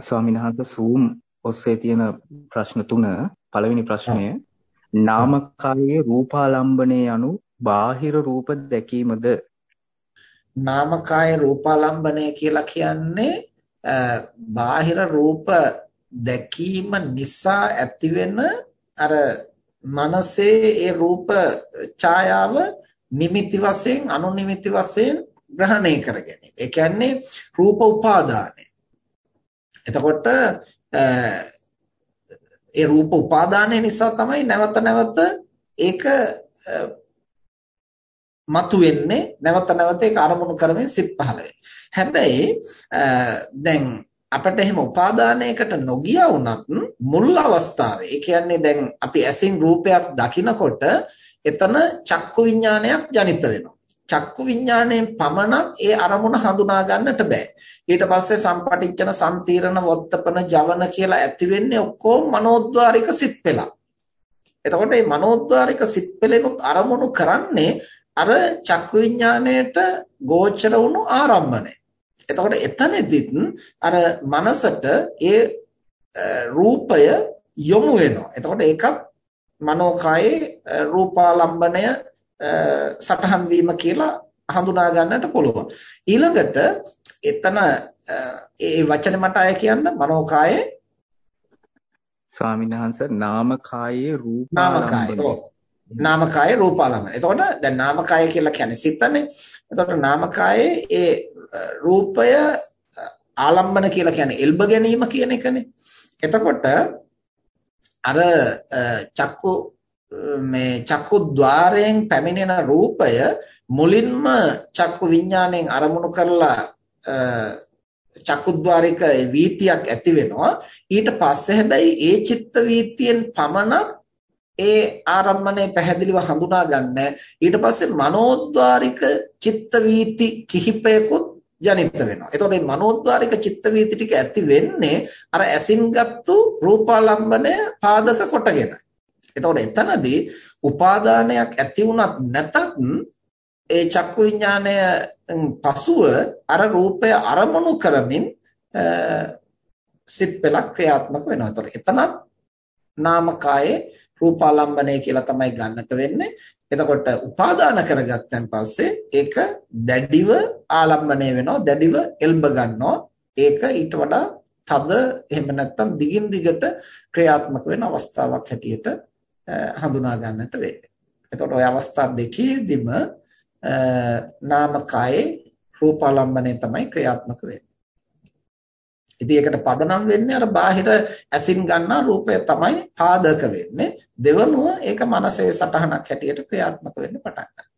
ස්වාමීන් වහන්සේ Zoom ඔස්සේ තියෙන ප්‍රශ්න තුන පළවෙනි ප්‍රශ්නය නාමකායේ රූපාලම්බණය යනු බාහිර රූප දැකීමද නාමකාය රූපාලම්බණය කියලා කියන්නේ බාහිර රූප දැකීම නිසා ඇතිවෙන අර මනසේ ඒ රූප ඡායාව නිමිති වශයෙන් අනුනිමිති වශයෙන් ග්‍රහණය කරගැනීම. ඒ කියන්නේ රූප උපාදානය. එතකොට ඒ රූප උපාදානය නිසා තමයි නැවත නැවත ඒක මතුවෙන්නේ නැවත නැවත ඒක අරමුණු කරමින් සිත් පහළ හැබැයි දැන් අපිට එහෙම උපාදානයකට නොගිය වුණත් මුල් අවස්ථාවේ ඒ කියන්නේ දැන් අපි ඇසින් රූපයක් දකිනකොට එතන චක්කු විඥානයක් ජනිත වෙනවා. චක්කු විඥාණයෙන් පමණක් ඒ අරමුණ හඳුනා ගන්නට බෑ. ඊට පස්සේ සම්පටිච්ඡන සම්තීරණ වොත්තපන ජවන කියලා ඇති වෙන්නේ ඔක්කොම මනෝද්වාරික සිත් පෙළක්. එතකොට මේ මනෝද්වාරික සිත් පෙළෙනුත් අරමුණු කරන්නේ අර චක්කු විඥාණයට ගෝචර වුණු ආරම්භණය. එතකොට එතනදිත් අර මනසට ඒ රූපය යොමු වෙනවා. එතකොට ඒකත් මනෝකායේ රූපාලම්බණය සටහන් වීම කියලා හඳුනා ගන්නට පුළුවන්. ඊළඟට එතන ඒ වචනේ මට අය කියන්න මනෝකායේ ස්වාමීන් වහන්සේ නාමකායේ රූපාලම්බන නාමකායේ රූපාලම්බන. එතකොට දැන් නාමකාය කියලා කියන්නේ සිතනේ. එතකොට නාමකායේ ඒ රූපය ආලම්බන කියලා කියන්නේ එල්බ ගැනීම කියන එකනේ. එතකොට අර චක්කු මේ චක්කුද්්වාරයෙන් පැමිණෙන රූපය මුලින්ම චක්කු විඥාණයෙන් අරමුණු කරලා චක්කුද්්වාරික වීතියක් ඇති වෙනවා ඊට පස්සේ හැබැයි ඒ චිත්ත වීතියෙන් පමණක් ඒ ආරම්මණය පැහැදිලිව හඳුනා ගන්න ඊට පස්සේ මනෝද්වාරික චිත්ත වීති කිහිපයකුත් ජනිත වෙනවා. එතකොට මේ මනෝද්වාරික චිත්ත වීති ටික ඇති වෙන්නේ අර ඇසින්ගත්තු රූපාලම්බණය පාදක කොටගෙනයි. එතකොට එතනදී උපාදානයක් ඇති වුණත් නැතත් ඒ චක්කු විඥානය පසුව අර රූපය අරමුණු කරමින් සිත් පෙළක් ක්‍රියාත්මක වෙනවා. එතකොට එතනත් නාමකායේ රූපාලම්බණය කියලා තමයි ගන්නට වෙන්නේ. එතකොට උපාදාන කරගත්තන් පස්සේ ඒක දැඩිව ආලම්බණය වෙනවා, දැඩිව එල්බ ගන්නවා. ඒක ඊට වඩා තද එහෙම නැත්නම් දිගින් දිගට ක්‍රියාත්මක වෙන අවස්ථාවක් හැටියට හඳුනා ගන්නට වෙන්නේ. එතකොට ওই අවස්ථා දෙකේදීම නාමකයේ රූපාලම්බණය තමයි ක්‍රියාත්මක වෙන්නේ. ඉතින් ඒකට පදනම් වෙන්නේ අර බාහිර ඇසින් ගන්නා රූපය තමයි පාදක වෙන්නේ. දෙවනුව ඒක මනසේ සටහනක් හැටියට ක්‍රියාත්මක වෙන්න පටන් ගන්නවා.